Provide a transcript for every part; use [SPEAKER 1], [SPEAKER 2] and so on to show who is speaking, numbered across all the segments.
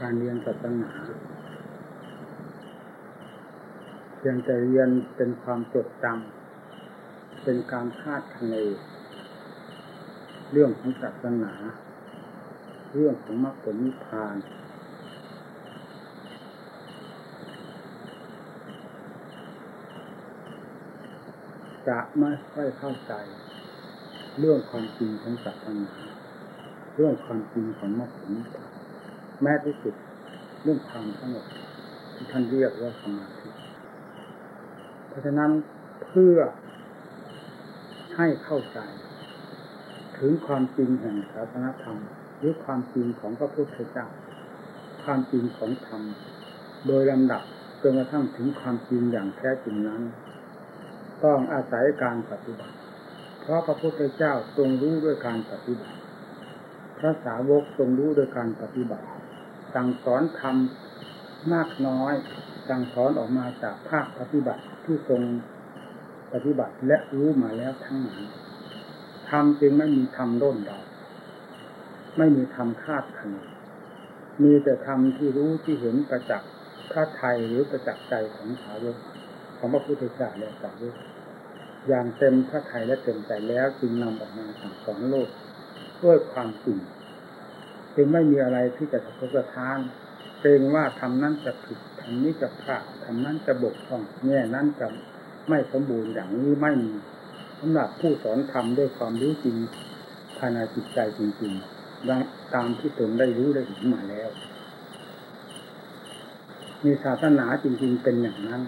[SPEAKER 1] การเรียนศาสนาเพียงแต่เรียนเป็นความจดจำเป็นการคาดคะเนเรื่องของศาสนา เรื่องของมรรคผลนิพพาน จะไม่ค่อยเข้าใจ เรื่องความจริงของศาสนา เรื่องความจริงของมรรคผลนิพพาน แม้ที่สุดเรื่องความสงบที่ท่านเรียกว่าสมาธิเพราะฉะนั้นเพื่อให้เข้าใจ ถึงความจริงแห่งศาสนธรรม หรือความจริงของพระพุทธเจ้า ความจริงของธรรม โดยลำดับจนกระทั่งถึงความจริงอย่างแท้จริงนั้น ต้องอาศัยการปฏิบัติ เพราะพระพุทธเจ้าทรงรู้ด้วยการปฏิบัติ พระสาวกทรงรู้ด้วยการปฏิบัติ สั่งสอนธรรมมากน้อย สั่งสอนออกมาจากภาคปฏิบัติที่ทรงปฏิบัติและรู้มาแล้วทั้งนั้นธรรมจึงไม่มีธรรมร่นเดาไม่มีธรรมคาดคะเนมีแต่ธรรมที่รู้ที่เห็นประจักษ์พระไทยหรือประจักษ์ใจของสาวกของพระพุทธเจ้าและสาวกอย่างเต็มพระไทยและเต็มใจแล้วจึงนำออกมาสั่งสอนโลกด้วยความจริง จึงไม่มีอะไรที่จะสะทกสะท้านเกรงว่าทำนั้นจะผิดทำนี้จะพลาดทำนั้นจะบกพร่องแง่นั้นจะไม่สมบูรณ์อย่างนี้ไม่มีสำหรับผู้สอนทำด้วยความรู้จริงภายในจิตใจจริงๆตามที่ตนได้รู้ได้เห็นมาแล้ว มีศาสนาจริง ๆ เป็นอย่างนั้น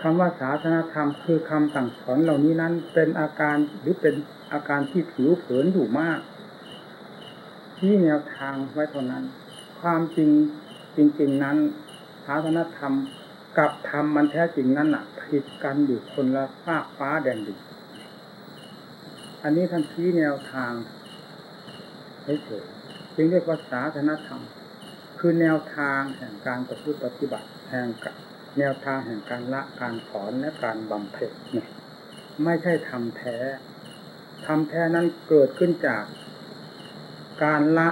[SPEAKER 1] คำว่าศาสนาธรรมคือคำสั่งสอนเหล่านี้นั้น เป็นอาการหรือเป็นอาการที่ผิวเผินอยู่มาก ที่แนวทางไว้เท่านั้น ความจริงจริง ๆ นั้นศาสนธรรมกับธรรมมันแท้จริงนั้นน่ะผิดกันอยู่คนละภาคฟ้าแดนดินอันนี้ท่านชี้แนวทางเฉยๆจึงเรียกว่าศาสนธรรม คือแนวทางแห่งการประพฤติปฏิบัติแห่งแนวทางแห่งการละการถอนและการบำเพ็ญเนี่ยไม่ใช่ทำแท้ทำแท้นั้นเกิดขึ้นจาก การละ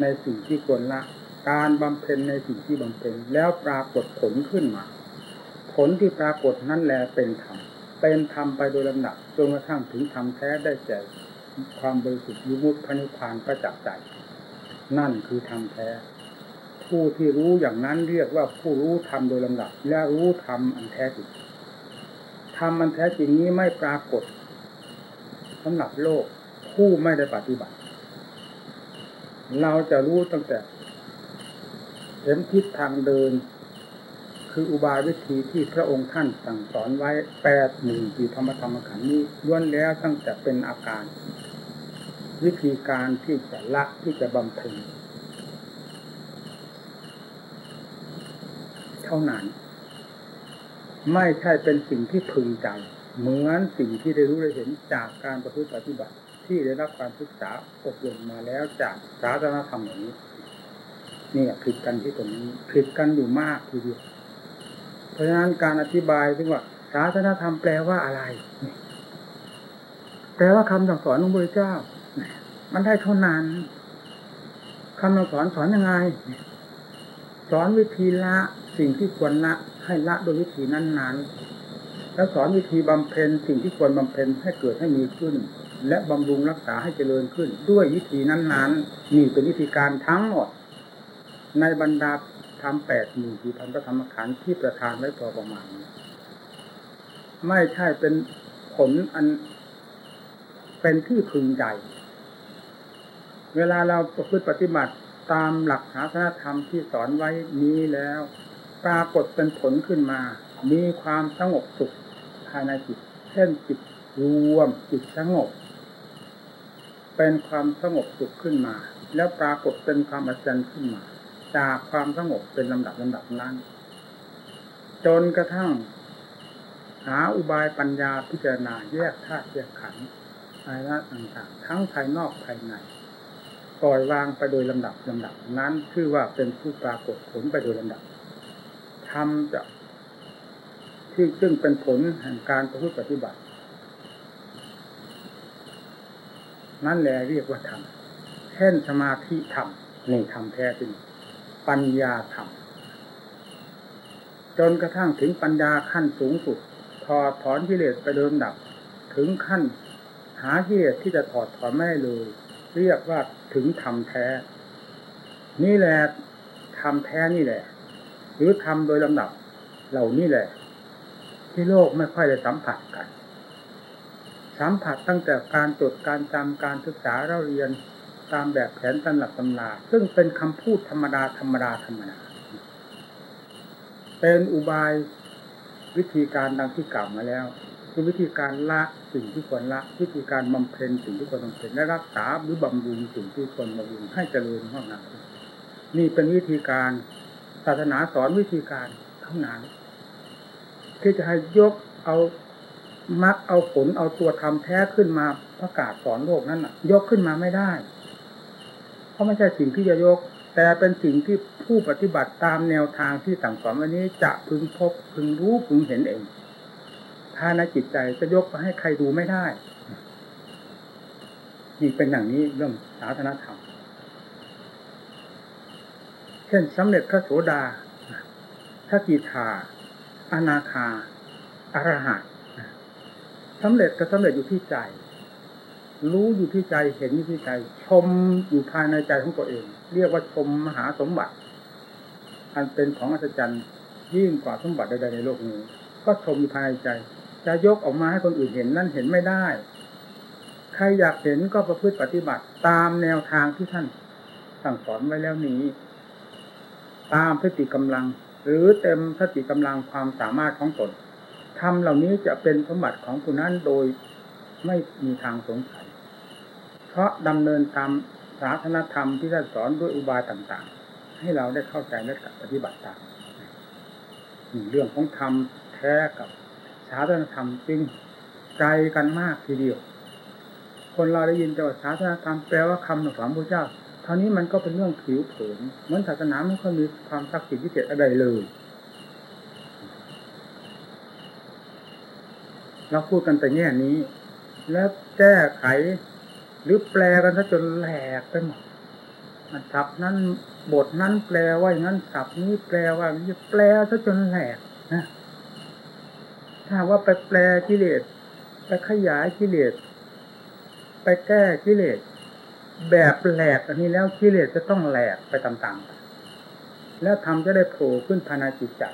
[SPEAKER 1] ในสิ่งที่ควรละ การบำเพ็ญในสิ่งที่บำเพ็ญแล้วปรากฏผลขึ้นมา ผลที่ปรากฏนั่นแหละเป็นธรรมเป็นธรรมไปโดยลำดับจนกระทั่งถึงธรรมแท้ได้แก่ความบริสุทธิ์ยุมุตพนิพานประจักษ์ใจ นั่นคือธรรมแท้ ผู้ที่รู้อย่างนั้นเรียกว่าผู้รู้ธรรมโดยลำดับ และรู้ธรรมอันแท้จริงธรรมอันแท้จริงนี้ไม่ปรากฏสำหรับโลกผู้ไม่ได้ปฏิบัติ เราจะรู้ตั้งแต่เห็นทิศทางเดิน คืออุบายวิธีที่พระองค์ท่านสั่งสอนไว้แปดหนึ่งที่ธรรมธรรมขันนี้ล้วนแล้วตั้งแต่เป็นอาการ วิธีการที่จะละที่จะบำเพ็ญเท่านั้น ไม่ใช่เป็นสิ่งที่พึงใจ เหมือนสิ่งที่ได้รู้ได้เห็นจากการประพฤติปฏิบัติ ที่ได้รับการศึกษาอบรมมาแล้วจากศาสนาธรรมอย่างนี้นี่ผิดกันที่ตรงนี้ผิดกันอยู่มากทีเดียวเพราะฉะนั้นการอธิบายถึงว่าศาสนาธรรมแปลว่าอะไรแปลว่าคำสั่งสอนของพระเจ้า มันได้เท่านั้นคำสั่งสอนสอนยังไง สอนวิธีละสิ่งที่ควรละให้ละโดยวิธีนั้นๆแล้วสอนวิธีบำเพ็ญสิ่งที่ควรบำเพ็ญให้เกิดให้มีขึ้น และบำรุงรักษาให้เจริญขึ้น ด้วยวิธีนั้นๆนี่เป็นวิธีการทั้งหมด ในบรรดาธรรมแปดหมู่ที่พันพระธรรมขันธ์ที่ประทานไว้พอประมาณนี้ ไม่ใช่เป็นผลอันเป็นที่พึงใจ เวลาเราประพฤติปฏิบัติตามหลักศาสนธรรมที่สอนไว้นี้แล้ว ปรากฏเป็นผลขึ้นมา มีความสงบสุขภายในจิต เช่นจิตรวมจิตสงบ เป็นความสงบสุขขึ้นมา แล้วปรากฏเป็นความอัศจรรย์ขึ้นมา จากความสงบเป็นลำดับลำดับนั้น จนกระทั่ง หาอุบายปัญญาพิจารณาแยกธาตุแยกขันธ์อายะต่างๆ ทั้งภายนอกภายในปล่อยวางไปโดยลำดับลำดับนั้นชื่อว่าเป็นผู้ปรากฏผลไปโดยลำดับทำจะที่ซึ่งเป็นผลแห่งการประพฤติปฏิบัติ นั่นแหละเรียกว่าธรรมเช่นสมาธิธรรมนี่ธรรมแท้จริงปัญญาธรรมจนกระทั่งถึงปัญญาขั้นสูงสุดถอดถอนกิเลสไปเดิมดับ ถึงขั้น หากิเลสที่จะถอดถอนไม่ได้เลย เรียกว่าถึงธรรมแท้ นี่แหละธรรมแท้นี่แหละ หรือธรรมโดยลำดับ เหล่านี้แหละ ที่โลกไม่ค่อยได้สัมผัสกัน สัมผัสตั้งแต่การจดการจำการศึกษาเราเรียนตามแบบแผนตำหลักตำราซึ่งเป็นคำพูดธรรมดาธรรมดาธรรมดา เป็นอุบายวิธีการดังที่กล่าวมาแล้ว คือวิธีการละสิ่งที่ควรละ วิธีการบำเพ็ญสิ่งที่ควรบำเพ็ญและรักษาหรือบำรุงสิ่งที่ควรบำรุงให้เจริญห้องนั้นนี่เป็นวิธีการศาสนาสอนวิธีการเท่านั้นที่จะให้ยกเอา มักเอาผลเอาตัวทำแท้ขึ้นมาประกาศสอนโลกนั้นยกขึ้นมาไม่ได้ เพราะไม่ใช่สิ่งที่จะยก แต่เป็นสิ่งที่ผู้ปฏิบัติตามแนวทางที่สั่งสอนวันนี้จะพึงพบพึงรู้พึงเห็นเองถ้าในจิตใจจะยกไปให้ใครดูไม่ได้นี่เป็นอย่างนี้เรื่องศาสนธรรม เช่นสำเร็จพระโสดาพระกีทาอนาคาอรหัต สำเร็จก็สำเร็จอยู่ที่ใจ รู้อยู่ที่ใจเห็นอยู่ที่ใจ ชมอยู่ภายในใจของตัวเอง เรียกว่าชมมหาสมบัติ อันเป็นของอัศจรรย์ยิ่งกว่าสมบัติใดๆในโลกนี้ ก็ชมอยู่ภายในใจ จะยกออกมาให้คนอื่นเห็นนั่นเห็นไม่ได้ ใครอยากเห็นก็ประพฤติปฏิบัติตามแนวทางที่ท่านสั่งสอนไว้แล้วนี้ ตามพฤติกำลัง หรือเต็มสติกำลังความสามารถของตน ทำเหล่านี้จะเป็นสมบัติของผู้นั้นโดยไม่มีทางสงสัย เพราะดำเนินตามศาสนธรรมที่ท่านสอนด้วยอุบายต่างๆ ให้เราได้เข้าใจและปฏิบัติตามเรื่องของธรรมแท้กับศาสนธรรมจึงไกลกันมากทีเดียว คนเราได้ยินแต่ว่าศาสนธรรมแปลว่าคำของพระเจ้าเท่านี้มันก็เป็นเรื่องผิวเผินเหมือนศาสนาไม่ค่อยมีความศักดิ์สิทธิ์พิเศษอะไรเลย เราพูดกันแต่แง่นี้ แล้วแก้ไขหรือแปลกันซะจนแหลกไปหมดมันศัพท์นั้นบทนั้นแปลว่าอย่างนั้นศัพท์นี้แปลว่าจะแปลซะจนแหลกนะถ้าว่าไปแปลกิเลสไปขยายกิเลสไปแก้กิเลสแบบแหลกอันนี้แล้วกิเลสจะต้องแหลกไปตามๆแล้วทำจะได้โผล่ขึ้นภายในจิตใจ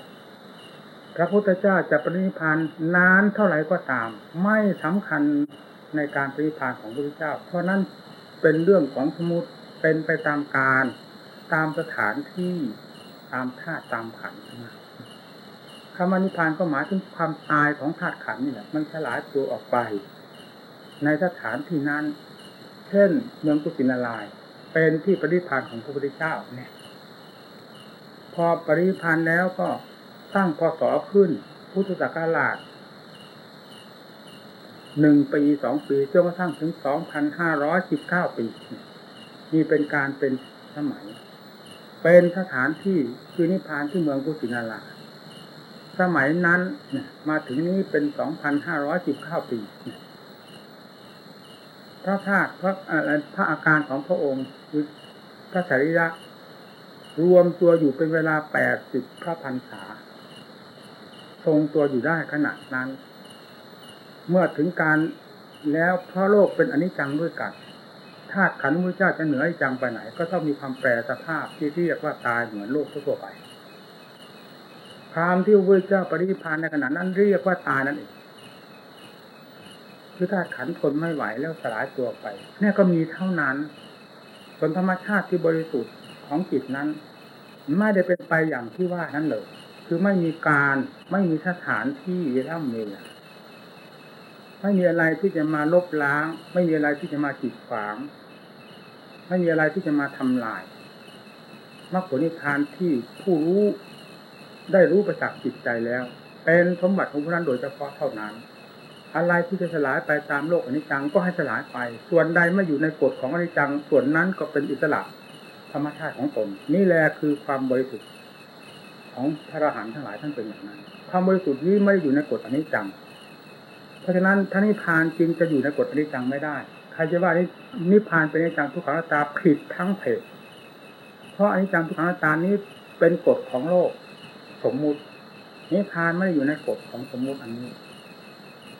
[SPEAKER 1] พระพุทธเจ้าจะปรินิพานนานเท่าไหร่ก็ตาม ไม่สำคัญในการปรินิพานของพระพุทธเจ้า เพราะนั้นเป็นเรื่องของสมุติเป็นไปตามการตามสถานที่ตามธาตุตามขันธ์คำว่านิพพานก็หมายถึงความตายของธาตุขันธ์นี่แหละมันสลายตัวออกไป ในสถานที่นั้น เช่นเมืองกุสินาลาย เป็นที่ปรินิพานของพระพุทธเจ้าเนี่ย พอปรินิพานแล้วก็ ตั้งพศขึ้น พุทธศักราชหนึ่งปีสองปีจนกระทั่งถึงสองพันห้าร้อยสิบเก้าปี นี่เป็นการเป็นสมัย เป็นสถานที่คือนิพพานที่เมืองกุสินาราสมัยนั้นมาถึงนี้เป็นสองพันห้าร้อยสิบเก้าปีพระธาตุพระพระอาการของพระองค์คือพระสรีระรวมตัวอยู่เป็นเวลาแปดสิบพระพันษา ทรงตัวอยู่ได้ขนาดนั้น เมื่อถึงการแล้วเพราะโลกเป็นอนิจจังด้วยกันธาตุขันธ์พระเจ้าจะเหนืออนิจจังไปไหน ก็ต้องมีความแปรสภาพที่เรียกว่าตายเหมือนโลกทั่วไปความที่พระเจ้าปริพานในขณะนั้นเรียกว่าตายนั่นเองคือธาตุขันธ์ทนไม่ไหวแล้วสลายตัวไปนี่ก็มีเท่านั้นส่วนธรรมชาติที่บริสุทธิ์ของจิตนั้น ไม่ได้เป็นไปอย่างที่ว่านั้นเลย คือไม่มีการไม่มีสถานที่ร่ำเวลาไม่มีอะไรที่จะมาลบล้าง ไม่มีอะไรที่จะมาจิดขวาง ไม่มีอะไรที่จะมาทำลายมรรคผลนิพพานที่ผู้รู้ได้รู้ประจักษ์จิตใจแล้ว เป็นสมบัติของพระนั้นโดยเฉพาะเท่านั้น อะไรที่จะสลายไปตามโลกอนิจจังก็ให้สลายไป ส่วนใดไม่อยู่ในกฎของอนิจจัง ส่วนนั้นก็เป็นอิสระธรรมชาติของตนนี่แหละคือความบริสุทธิ์ ของพระอรหันต์ทั้งหลายท่านเป็นอย่างนั้นความบริสุทธิ์นี้ไม่ได้อยู่ในกฎอนิจจัง เพราะฉะนั้นท่านิพพานจริงจะอยู่ในกฎอนิจจังไม่ได้ ใครจะว่านิพพานเป็นอนิจจังทุกขังตาผิดทั้งเพศเพราะอนิจจังทุกขังตานี้เป็นกฎของโลก สมมุตินิพพานไม่ได้อยู่ในกฎของสมมุติอันนี้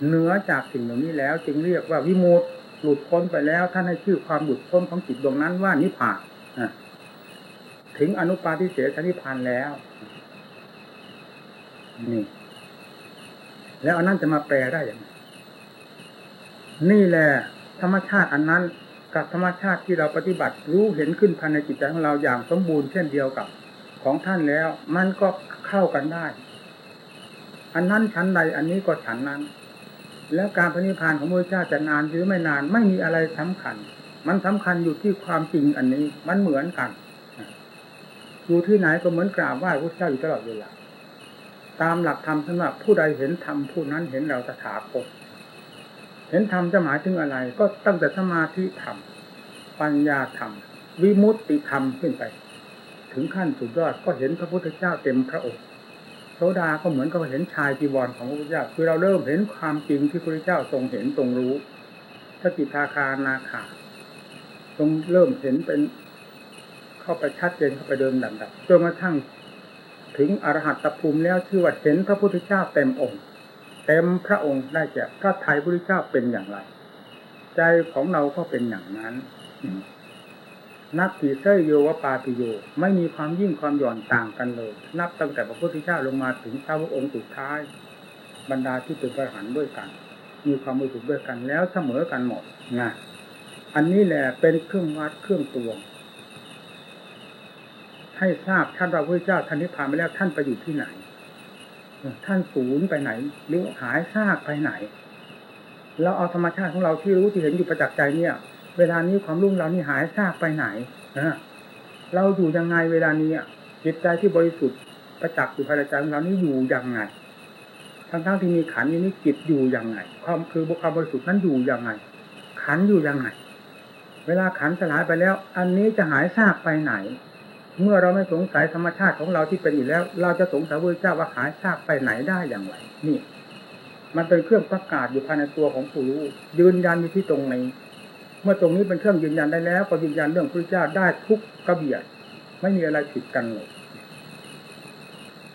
[SPEAKER 1] เหนือจากสิ่งเหล่านี้แล้ว จึงเรียกว่าวิมุตติหลุดพ้นไปแล้ว ท่านให้ชื่อความหลุดพ้นของจิตดวงนั้นว่านิพพานถึงอนุปาทิเสสนิพพานแล้ว นี่ แล้วอันนั้นจะมาแปลได้อย่างไรนี่แหละธรรมชาติอันนั้นกับธรรมชาติที่เราปฏิบัติรู้เห็นขึ้นภายในจิตใจของเราอย่างสมบูรณ์เช่นเดียวกับของท่านแล้ว มันก็เข้ากันได้ อันนั้นชั้นใดอันนี้ก็ชั้นนั้น แล้วการปฏิพานของพระเจ้าจะนานหรือไม่นานไม่มีอะไรสำคัญ มันสำคัญอยู่ที่ความจริงอันนี้มันเหมือนกันอยู่ที่ไหนก็เหมือนกราบไหว้พระเจ้าอยู่ตลอดเวลา ตามหลักธรรมสำหรับผู้ใดเห็นธรรมผู้นั้นเห็นเราตถาคตเห็นธรรมจะหมายถึงอะไร ก็ตั้งแต่สมาธิธรรม ปัญญาธรรม วิมุตติธรรมขึ้นไป ถึงขั้นสุดยอดก็เห็นพระพุทธเจ้าเต็มพระองค์โสดาก็เหมือนกับเห็นชายจีวรของพระพุทธเจ้า คือเราเริ่มเห็นความจริงที่พระพุทธเจ้าทรงเห็นทรงรู้สกิทาคานาคาทรงเริ่มเห็นเป็น เข้าไปชัดเจนเข้าไปเดินดับดับจนกระทั่ง ถึงอรหัตตภูมิแล้วชื่อว่าเห็นพระพุทธเจ้าเต็มองค์ เต็มพระองค์ได้แก่พระไทยพุทธเจ้าเป็นอย่างไร ใจของเราก็เป็นอย่างนั้นนับปีเซยโยวปาติโย ไม่มีความยิ่งความหย่อนต่างกันเลย นับตั้งแต่พระพุทธเจ้าลงมาถึงพระองค์สุดท้าย บรรดาที่เป็นพระหันด้วยกัน มีความมือถูกด้วยกันแล้วเสมอกันหมดนะอันนี้แหละเป็นเครื่องวัดเครื่องตวง ให้ทราบท่านพระพุทธเจ้าท่านนิพพานไปแล้วท่านไปอยู่ที่ไหน ท่านสูญไปไหนหรือหายซากไปไหน เราเอาธรรมชาติของเราที่รู้ที่เห็นอยู่ประจักษ์ใจเนี่ย เวลานี้ความรุ่งเรานี่หายซากไปไหนนะเราอยู่ยังไงเวลานี้จิตใจที่บริสุทธิ์ประจักษ์อยู่ภายในใจของเรานี่อยู่ยังไงทั้งทั้งที่มีขันยุนี้จิตอยู่ยังไง ความคือบุคคลบริสุทธิ์นั้นอยู่ยังไง ขันอยู่ยังไง เวลาขันสลายไปแล้ว อันนี้จะหายซากไปไหน เมื่อเราไม่สงสัยธรรมชาติของเราที่เป็นอยู่แล้ว เราจะสงสัยพระเจ้าว่าหายซากไปไหนได้อย่างไร นี่ มันเป็นเครื่องประกาศอยู่ภายในตัวของผู้รู้ยืนยันอยู่ที่ตรงนี้เมื่อตรงนี้เป็นเครื่องยืนยันได้แล้ว ก็ยืนยันเรื่องพระเจ้าได้ทุกกระเบียดไม่มีอะไรผิดกันเลย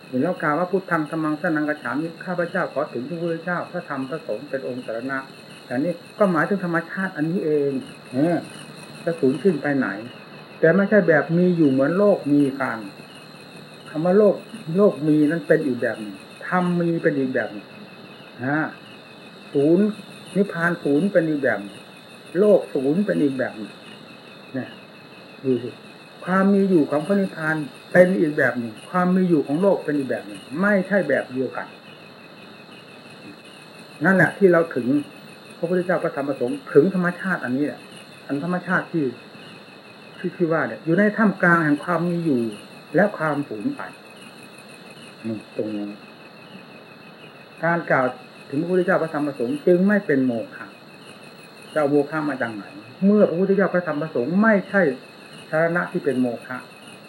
[SPEAKER 1] เห็นแล้วกล่าวว่าพุทธังธรรมังสนังกระฉามนี้ข้าพเจ้าขอถึงพระพุทธเจ้าพระธรรมพระสงฆ์เป็นองค์สารณะแต่นี้ก็หมายถึงธรรมชาติอันนี้เองเออจะสูญขึ้นไปไหน แต่ไม่ใช่แบบมีอยู่เหมือนโลกมีการคำว่าโลกโลกมีนั้นเป็นอีกแบบหนึ่งธรรมมีเป็นอีกแบบหนึ่งฮะศูนย์นิพพานศูนย์เป็นอีกแบบโลกศูนย์เป็นอีกแบบหนึ่งเนี่ยดูสิความมีอยู่ของพระนิพพานเป็นอีกแบบหนึ่งความมีอยู่ของโลกเป็นอีกแบบหนึ่งไม่ใช่แบบเดียวกัน นั่นแหละที่เราถึงพระพุทธเจ้าพระธรรมประสงค์ถึงธรรมชาติอันนี้แหละอันธรรมชาติที่ ที่ที่ว่าเนี่ยอยู่ในท่ามกลางแห่งความมีอยู่ และความสูญไปนี่ตรงนี้การกล่าวถึงพระพุทธเจ้าพระธรรมพระสงฆ์จึงไม่เป็นโมฆะจะเอาโมฆะมาจากไหน เมื่อพระพุทธเจ้าพระธรรมพระสงฆ์ไม่ใช่สาระที่เป็นโมฆะ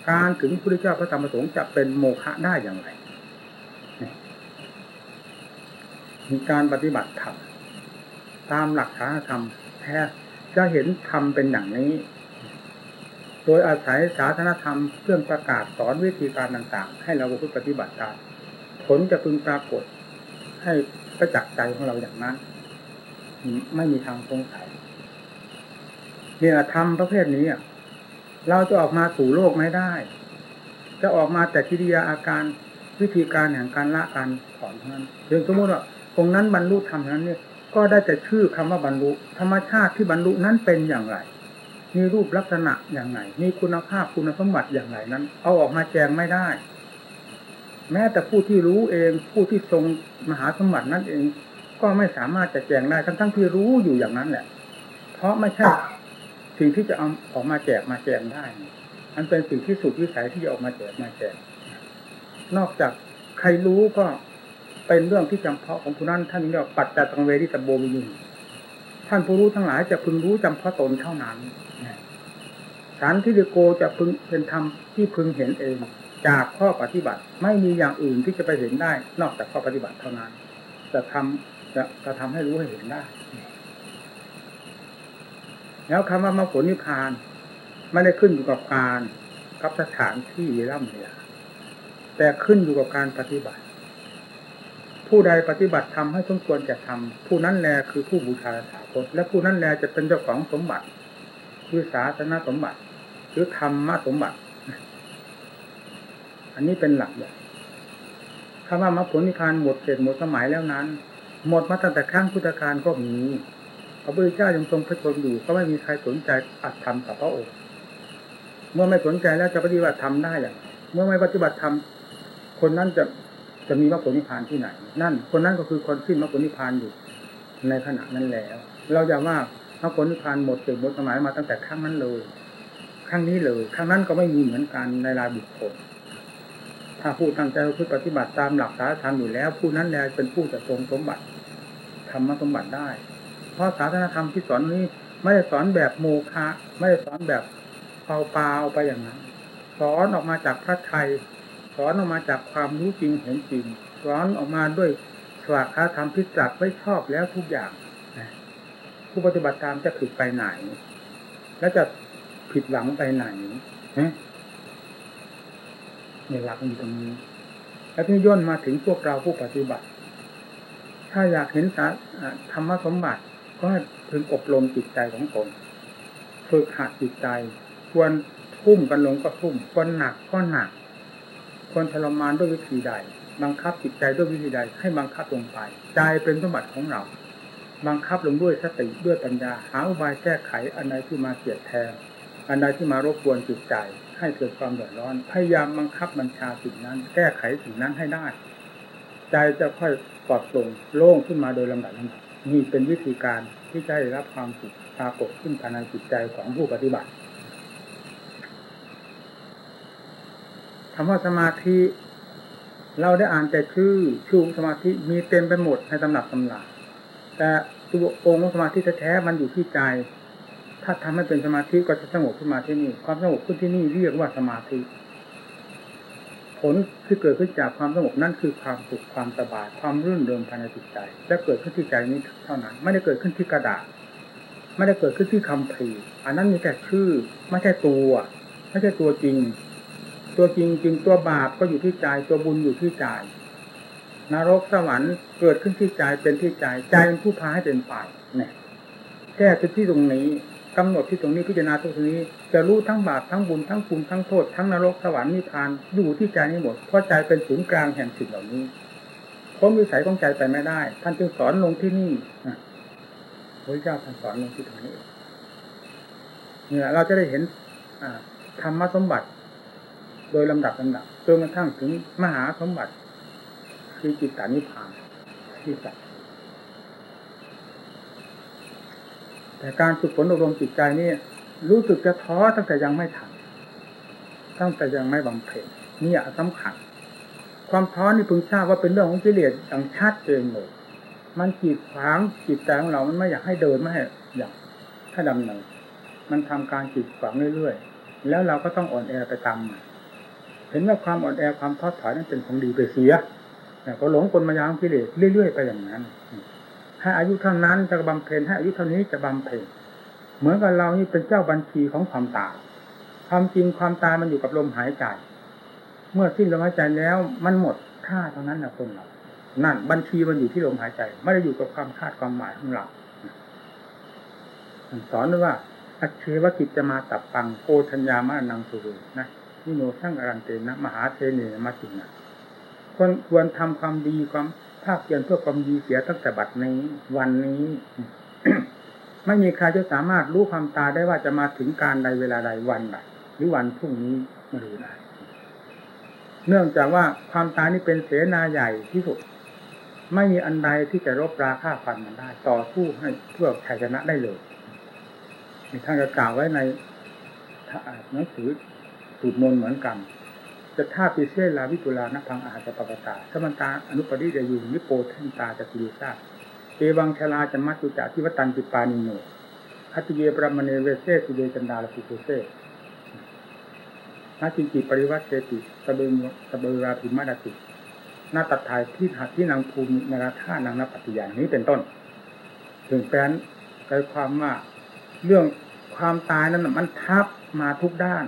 [SPEAKER 1] การถึงพระพุทธเจ้าพระธรรมพระสงฆ์จะเป็นโมฆะได้อย่างไรมีการปฏิบัติธรรมตามหลักฐานธรรมแท้จะเห็นธรรมเป็นอย่างนี้ โดยอาศัยศาสนธรรมเครื่องประกาศสอนวิธีการต่างๆ ให้เราปฏิบัติตามผลจะพึงปรากฏให้ประจักษ์ใจของเราอย่างนั้นไม่มีทางสงสัยเนี่ยธรรมประเภทนี้เราจะออกมาสู่โลกไม่ได้ จะออกมาแต่กิริยาอาการวิธีการแห่งการละการถอนเท่านั้นถึงสมมติว่าตรงนั้นบรรลุธรรมนั้นเนี่ยก็ได้แต่ชื่อคำว่าบรรลุธรรมชาติที่บรรลุนั้นเป็นอย่างไร มีรูปลักษณะอย่างไรมีคุณภาพคุณสมบัติอย่างไรนั้น เอาออกมาแจงไม่ได้ แม้แต่ผู้ที่รู้เองผู้ที่ทรงมหาสมบัตินั้นเอง ก็ไม่สามารถจะแจงได้ทั้งทั้งที่รู้อยู่อย่างนั้นแหละ เพราะไม่ใช่สิ่งที่จะเอาออกมาแจกมาแจงได้มันเป็นสิ่งที่สุดวิสัยที่จะออกมาแจกมาแจงนอกจากใครรู้ก็เป็นเรื่องที่จำเพาะของผู้นั้นท่านเรียกปัจจัตังเวทิตโบวิญท่านผู้รู้ทั้งหลายจะพึงรู้จำเพาะตนเท่านั้น สันทิฏโกจะพึงเป็นธรรมที่พึงเห็นเอง จากข้อปฏิบัติไม่มีอย่างอื่นที่จะไปเห็นได้ นอกจากข้อปฏิบัติเท่านั้นจะทำจะจะทำให้รู้ให้เห็นได้ แล้วคำว่ามรรคผลนิพพานไม่ได้ขึ้นอยู่กับการกับสถานที่ร่ำเรียแต่ขึ้นอยู่กับการปฏิบัติ ผู้ใดปฏิบัติทำให้สมควรจะทำผู้นั้นแลคือผู้บูชาสาคตและผู้นั้นแลจะเป็นเจ้าของสมบัติคือศาสนาสมบัติ หรือธรรมสมบัติ อันนี้เป็นหลักอย่างคำว่ามรรคผลนิพพานหมดเขตหมดสมัยแล้วนั้น หมดมาตั้งแต่ครั้งพุทธกาลก็มีพระพุทธเจ้ายังทรงพระชนอยู่ก็ไม่มีใครสนใจอัตธรรมกับพระองค์เมื่อไม่สนใจแล้วจะปฏิบัติธรรมได้อย่างเมื่อไม่ปฏิบัติธรรมคนนั้นจะจะมีมรรคผลนิพพานที่ไหน นั่น คนนั้นก็คือคนสิ้นมรรคผลนิพพานอยู่ ในขณะนั้นแล้ว เราจะว่ามรรคผลนิพพานหมดเกิดหมดสมัยมาตั้งแต่ครั้งนั้นเลย ครั้งนี้เลยครั้งนั้นก็ไม่มีเหมือนกันในรายบุคคล ถ้าผู้ตั้งใจเพื่อปฏิบัติตามหลักสาธรรมอยู่แล้ว ผู้นั้นแหละเป็นผู้จะทรงสมบัติธรรมสมบัติได้ เพราะศาสนธรรมที่สอนนี้ไม่ได้สอนแบบโมฆะไม่ได้สอนแบบเปล่าๆไปอย่างนั้น สอนออกมาจากพระไทย สอนออกมาจากความรู้จริงเห็นจริงสอนออกมาด้วยสวากขาธรรมพิจักไว้ชอบแล้วทุกอย่างผู้ปฏิบัติตามจะผิดไปไหน แล้วจะ ผิดหวังไปไหนเนี่ยหลักอยู่ตรงนี้ แล้วที่ย่นมาถึงพวกเราผู้ปฏิบัติ ถ้าอยากเห็นสาธรรมสมบัติ ก็พึงอบรมจิตใจของตนฝึกหัดจิตใจ ควรทุ่มกันลงก็ทุ่ม ควรหนักก็หนัก ควรทรมานด้วยวิธีใด บังคับจิตใจด้วยวิธีใด ให้บังคับลงไป ใจเป็นสมบัติของเรา บังคับลงด้วยสติด้วยปัญญา หาอุบายแก้ไขอันใดที่มาเสียดแทง อันใดที่มารบกวนจิตใจ ให้เกิดความเดือดร้อน พยายามบังคับบัญชาสิ่งนั้น แก้ไขสิ่งนั้นให้ได้ ใจจะค่อยปลอดโปร่งโล่งขึ้นมาโดยลำดับลำดับนี่เป็นวิธีการที่จะได้รับความสุขปรากฏขึ้นภายในจิตใจของผู้ปฏิบัติคำว่าสมาธิ เราได้อ่านแต่ชื่อชื่อสมาธิมีเต็มไปหมดในตำหนักตำราแต่ตัวองค์สมาธิแท้ๆมันอยู่ที่ใจ ถ้าทำให้เป็นสมาธิก็จะสงบขึ้นมาที่นี่ ความสงบขึ้นที่นี่เรียกว่าสมาธิ ผลที่เกิดขึ้นจากความสงบนั่นคือความสุขความสบายความรื่นเริงภายในจิตใจจะเกิดขึ้นที่ใจนี้เท่านั้น ไม่ได้เกิดขึ้นที่กระดาษ ไม่ได้เกิดขึ้นที่คำพีอันนั้นมีแต่ชื่อ ไม่ใช่ตัว ไม่ใช่ตัวจริง ตัวจริงจริงตัวบาปก็อยู่ที่ใจตัวบุญอยู่ที่ใจนรกสวรรค์เกิดขึ้นที่ใจเป็นที่ใจใจเป็นผู้พาให้เป็นไปเนี่ยแก้ที่ตรงนี้ กำหนดที่ตรงนี้พิจารณาตรงนี้ จะรู้ทั้งบาปทั้งบุญทั้งคุณทั้งโทษทั้งนรกสวรรค์นิพพานอยู่ที่ใจนี้หมดเพราะใจเป็นศูนย์กลางแห่งสิ่งเหล่านี้พ้นวิสัยของใจไปไม่ได้ ท่านจึงสอนลงที่นี่พระเจ้าท่านสอนลงที่ตรงนี้เนี่ยเราจะได้เห็นธรรมสมบัติ โดยลำดับลำดับจนกระทั่งถึงมหาสมบัติ คือจิตตานิพพานที่สัตว์ แต่การฝึกฝนอบรมจิตใจนี่รู้สึกจะท้อตั้งแต่ยังไม่ทำตั้งแต่ยังไม่บำเพ็ญนี่สำคัญ ความท้อนี่พึงทราบว่าเป็นเรื่องของกิเลสอย่างชัดเจนเลยมันจีดขวางจิตใจของเรา มันไม่อยากให้เดินไม่ให้อย่างถ้าดำเนินมันทำการจีดขวางเรื่อยๆ แล้วเราก็ต้องอ่อนแอไปตามมันเห็นว่าความอ่อนแอความท้อถอยนั้นเป็นของดีไปเสียแต่ก็หลงกลมายางกิเลสเรื่อยๆไปอย่างนั้น ให้อายุเท่านั้นจะบำเพ็ญให้อายุเท่านี้จะบำเพ็ญเหมือนกับเรานี่เป็นเจ้าบัญชีของความตายความจริงความตายมันอยู่กับลมหายใจ เมื่อสิ้นลมหายใจแล้วมันหมดค่าเท่านั้นนะคนเรานั่นบัญชีมันอยู่ที่ลมหายใจ ไม่ได้อยู่กับความคาดความหมายของเราสอนด้วยว่าอัจเชวกิจจะมาตับปังโพธัญญามานังสุรุนะนิโนทั้งอรันเตนะ มหาเทเนมาสินะคนควรทำความดีความ ภาคเพียรเพื่อความดีเสียตั้งแต่บัดนี้ วันนี้ ไม่มีใครจะสามารถรู้ความตายได้ว่าจะมาถึงการใดเวลาใดวันใดหรือวันพรุ่งนี้มาดูได้เนื่องจากว่าความตายนี่เป็นเสนาใหญ่ที่สุด ไม่มีอันใดที่จะรบราฆ่าฟันมันได้ ต่อสู้ให้เพื่อชัยชนะได้เลยท่านจะกล่าวไว้ในหนังสือสูตรมนเหมือนกัน จะท่าปิเซลาวิปุลานพังอาหาจะปปตาสมันตาอนุปริเดยุนิโปเทนตาจะกิริซาเอวังชลาจะมัจจุจาทิวตันติปานิโนคัติเยปรมเนเวเซสุเดจันดาลปุโกเซนาจินจิปริวัติเสติสเบมสเบราภิมาดติหน้าตัดถ่ายที่หัดที่นางภูมินาราธานางนปฏิญาณนี้เป็นต้น ถึงแปลนใจความว่าเรื่องความตายนั้นมันทับมาทุกด้าน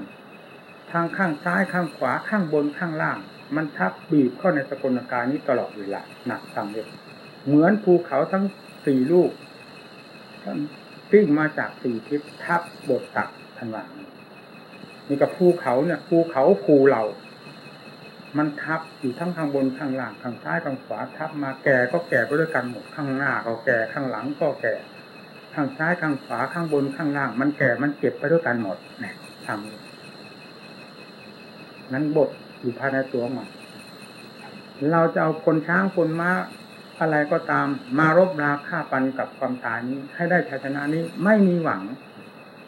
[SPEAKER 1] ทางข้างซ้ายข้างขวาข้างบนข้างล่าง มันทับบีบเข้าในสกลกายนี้ตลอดเวลาหนักทางเลยเหมือนภูเขาทั้งสี่ลูกติ้งมาจากสี่ทิศทับบทตักทันวางนี่กับภูเขาเนี่ยภูเขาภูเหล่ามันทับอยู่ทั้งข้างบนข้างล่างข้างซ้ายข้างขวาทับมาแก่ก็แก่ไปด้วยกันหมดข้างหน้าก็แก่ข้างหลังก็แก่ข้างซ้ายข้างขวาข้างบนข้างล่าง มันแก่มันเจ็บไปด้วยกันหมดเนี่ยทำ นั้นบทอยู่ภายในตัวมันเราจะเอาคนช้างคนม้าอะไรก็ตามมารบราฆ่าปันกับความตายนี้ ให้ได้ชัยชนะนี้ไม่มีหวัง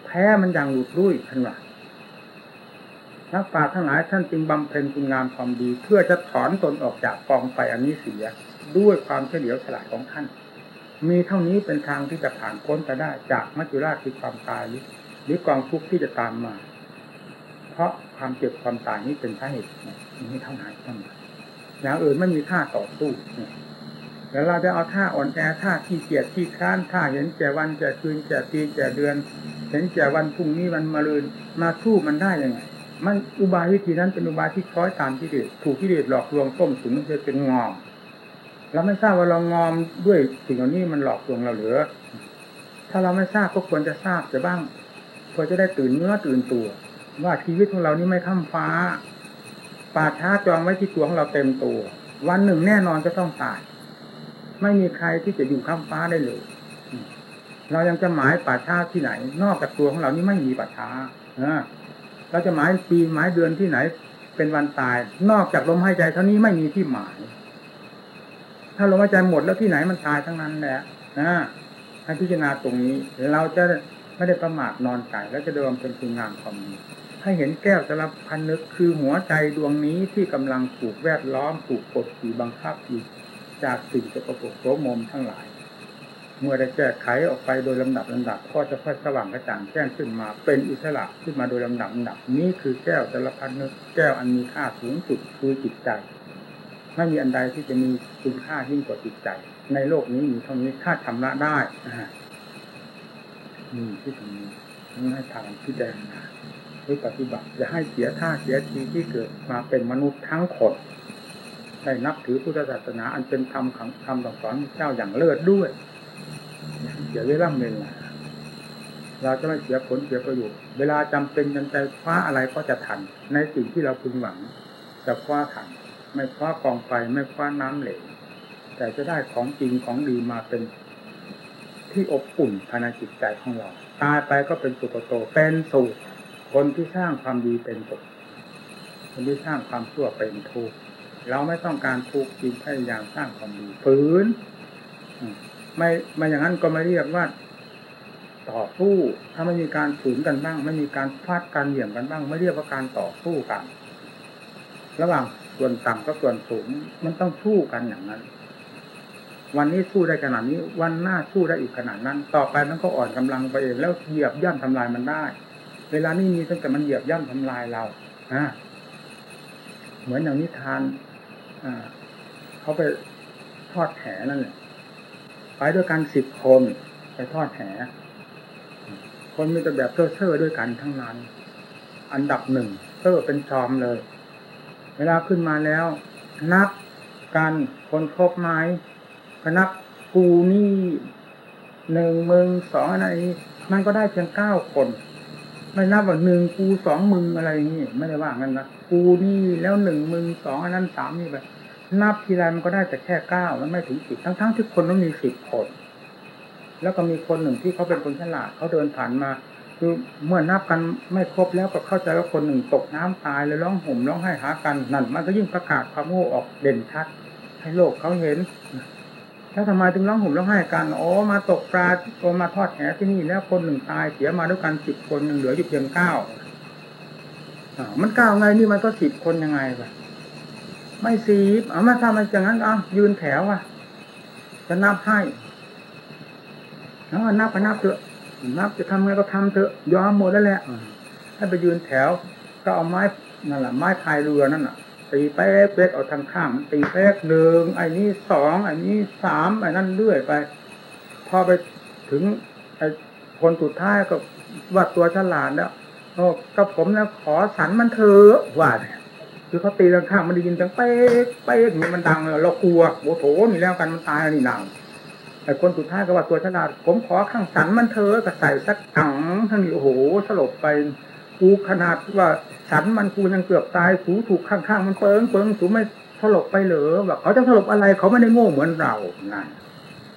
[SPEAKER 1] แพ้มันอย่างหลุดรุ่ยทันว่านักปราชญ์ทั้งหลายท่านจึงบำเพ็ญคุณงามความดี เพื่อจะถอนตนออกจากกองไฟอันนี้เสีย ด้วยความเฉลียวฉลาดของท่าน มีเท่านี้เป็นทางที่จะผ่านพ้นไปได้จากมัจจุราชคือความตายหรือหรือกองทุกข์ที่จะตามมา เพราะ ความเจ็บความตายนี้เป็นสาเหตุนี้เท่านั้นเท่านั้นอย่างอื่นไม่มีท่าต่อสู้แล้วเราจะเอาท่าอ่อนแอท่าที่เกียจที่ค้านท่าเห็นแก่วันแก่คืนแก่ปีแก่เดือน เห็นแก่วันพรุ่งนี้วันมะรืนมาสู้มันได้ยังไงมันอุบายวิธีนั้นเป็นอุบายที่คล้อยตามที่เดชถูกที่เดชหลอกลวงต้มตุ๋นจะเป็นงอมเราไม่ทราบว่าเรางอมด้วยสิ่งเหล่านี้มันหลอกลวงเราหรือ ถ้าเราไม่ทราบก็ควรจะทราบจะบ้างเพื่อจะได้ตื่นเนื้อตื่นตัว ว่าชีวิตของเรานี้ไม่ข้ามฟ้า ป่าช้าจองไว้ที่ตัวของเราเต็มตัว วันหนึ่งแน่นอนจะต้องตาย ไม่มีใครที่จะอยู่ข้ามฟ้าได้เลย เรายังจะหมายป่าช้าที่ไหน นอกจากตัวของเรานี่ไม่มีป่าช้าเราจะหมายปีหมายเดือนที่ไหน เป็นวันตาย นอกจากลมหายใจเท่านี้ไม่มีที่หมาย ถ้าลมหายใจหมดแล้วที่ไหนมันตายทั้งนั้นแหละนะให้พิจารณาตรงนี้เราจะไม่ได้ประมาทนอนใจแล้วจะเดิมเป็นคุณงามความดี ให้เห็นแก้วสลับพันนึกคือหัวใจดวงนี้ที่กำลังถูกแวดล้อมถูกกดขี่บังคับอยู่จากสิ่งสกปรกโสมมทั้งหลาย เมื่อได้แก้ไขออกไปโดยลำดับลำดับก็จะค่อยสว่างกระจ่างแจ้งขึ้นมาเป็นอิสระขึ้นมาโดยลำดับลำดับนี้คือแก้วแต่ละพันนึกแก้วอันมีค่าสูงสุดคือจิตใจไม่มีอันใดที่จะมีคุณค่ายิ่งกว่าจิตใจ ในโลกนี้มีเท่านี้ถ้าชำระได้นี่ที่ตรงนี้ต้องให้ทางพิจารณา หรือปฏิบัติอย่าให้เสียท่าเสียทีที่เกิดมาเป็นมนุษย์ทั้งคนได้นับถือพุทธศาสนาอันเป็นธรรมคำคำสอนเจ้าอย่างเลิศด้วยเสียเวลาเวลาเราจะไม่เสียผลเสียประโยชน์เวลาจำเป็นจำใจคว้าอะไรก็จะทัน ในสิ่งที่เราพึงหวัง จะคว้าทันไม่คว้ากองไฟไม่คว้าน้ำเหลวแต่จะได้ของจริงของดีมาเป็น ที่อบอุ่นภายในจิตใจของเรา ตายไปก็เป็นสุขโตเป็นสุข คนที่สร้างความดีเป็นสุขคนที่สร้างความชั่วเป็นทุกข์เราไม่ต้องการทุกข์จึงพยายามสร้างความดีฝืนไม่ไม่อย่างนั้นก็ไม่เรียกว่าต่อสู้ ถ้าไม่มีการฝืนกันบ้าง ไม่มีการฟาดการเหยี่ยมกันบ้าง ไม่เรียกว่าการต่อสู้กัน ระหว่างส่วนต่ำกับส่วนสูงมันต้องสู้กันอย่างนั้น วันนี้สู้ได้ขนาดนี้ วันหน้าสู้ได้อีกขนาดนั้น ต่อไปมันก็อ่อนกำลังไปเองแล้วเหยียบย่ำทำลายมันได้ เวลานี้มีตั้งแต่มันเหยียบย่ำทำลายเราอ่าเหมือนอย่างนิทานอ่าเขาไปทอดแหนั่นแหละไปด้วยกันสิบคนไปทอดแหคนมีแต่แบบเซ่อๆด้วยกันทั้งนั้น อันดับหนึ่งเซ่อเป็นชอมเลย เวลาขึ้นมาแล้ว นับกันคนครบไม้ก็นับกูนี่หนึ่งมึงสองอะไรมันก็ได้เพียงเก้าคน ไม่นับว่าหนึ่งกูสองมึงอะไรอย่างนี้ไม่ได้ว่างั้นนะกูนี่แล้วหนึ่งมึงสองอันนั้นสามนี่ไปนับทีไรมันก็ได้แต่แค่เก้ามันไม่ถึงสิบทั้งๆที่คนต้องมีสิบคนแล้วก็มีคนหนึ่งที่เขาเป็นคนฉลาดเขาเดินผ่านมา คือเมื่อนับกันไม่ครบแล้วก็เข้าใจว่าคนหนึ่งตกน้ำตายเลยร้องห่มร้องไห้หากันนั่นมันก็ยิ่งประกาศความโง่ออกเด่นชัด ให้โลกเขาเห็น แล้วทำไมถึงร้องห่มร้องไห้กันอ๋อมาตกปลาตัวมาทอดแหที่นี่แล้วคนหนึ่งตายเสียมาด้วยกันสิบคนเหลืออยู่เพียงเก้าอ่ามันเก้าไงนี่มันก็สิบคนยังไงวะไม่สีบเอามาทำอะไรอย่างนั้นอะยืนแถวอะ จะนับให้แล้วนับก็นับเถอะนับจะทำไงก็ทำเถอะยอมหมดแล้วแหละให้ไปยืนแถว ก็เอาไม้นั่นแหละไม้พายเรือนั่นน่ะ ตีเป๊กเป๊กเอาทางข้างตีเป๊กหนึ่งไอ้นี้สองไอ้นี้สามไอ้นั่นเรื่อยไป พอไปถึงไอ้คนสุดท้ายก็ว่าตัวฉลาดแล้วโอ้กับผมนะขอสันมันเถอะว่าเนี่ยคือเขาตีทางข้างมันได้ยินจังเป๊กเป๊กนี่มันดังเรากลัวโอ้โถนี่แล้วกันมันตายนี่หนังแต่คนสุดท้ายก็ว่าตัวฉลาด ผมขอข้างสันมันเถอะก็ใส่สักถังทั้งนี้โอ้โหสลบไป กูขนาดว่าสันมันกูยังเกือบตายสูถูกข้างๆมันเปิงเปิงสูไม่สลบไปเหรอแบบเขาจะสลบอะไรเขาไม่ได้โง่เหมือนเรานั่น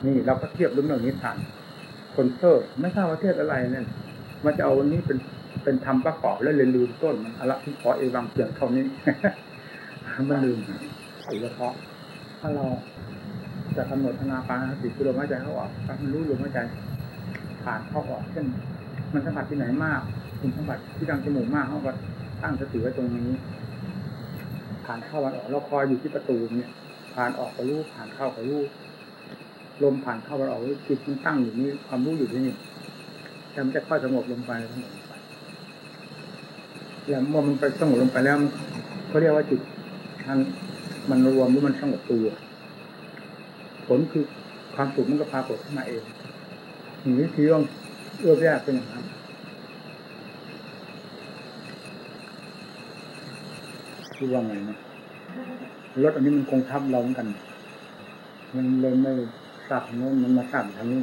[SPEAKER 1] นี่เราก็เทียบเรื่องนี้ทันคนเซอร์ไม่ทราบประเทศอะไรเนี่ยมันจะเอาวันนี้เป็นเป็นทำประกอบแล้วเลยลืมต้นมันอาละที่ขอเอวังเพียงเท่านี้มันลืมโดยเฉพาะถ้าเราจะกำหนดอนาปานสติคือลมหายใจเข้าออกมันรู้ลมหายใจผ่านเข้าออกเช่นมันสัมผัสที่ไหนมาก คุณสมผัสที่ดังจมูกมากเขาก็ตั้งสติไว้ตรงนี้ ผ่านเข้าวันออกเราคอยอยู่ที่ประตูเนี่ยผ่านออกก็รู้ผ่านเข้าก็รู้ลมผ่านเข้าวันออกจิตมันตั้งอยู่นี่ความรู้อยู่ที่นี่แต่มันจะค่อยสงบลงไปสงบลงไปแล้วเมื่อมันไปสงบลงไปแล้วเขาเรียกว่าจิตมันมันรวมหรือมันสงบตัวผลคือความสุขมันก็ปรากฏขึ้นมาเองอย่างนี้ทีว่าเอื้อแยกเป็นอย่างนั้น คือว่าไงนะรถอันนี้มันคงทับเราเหมือนกัน มันเลยไม่ทราบทางโน้นมันมาทราบทางนี้